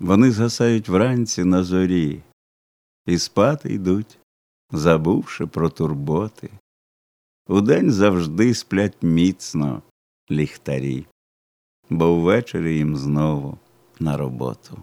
Вони згасають вранці на зорі і спати йдуть, забувши про турботи. Удень завжди сплять міцно ліхтарі, бо ввечері їм знову на роботу.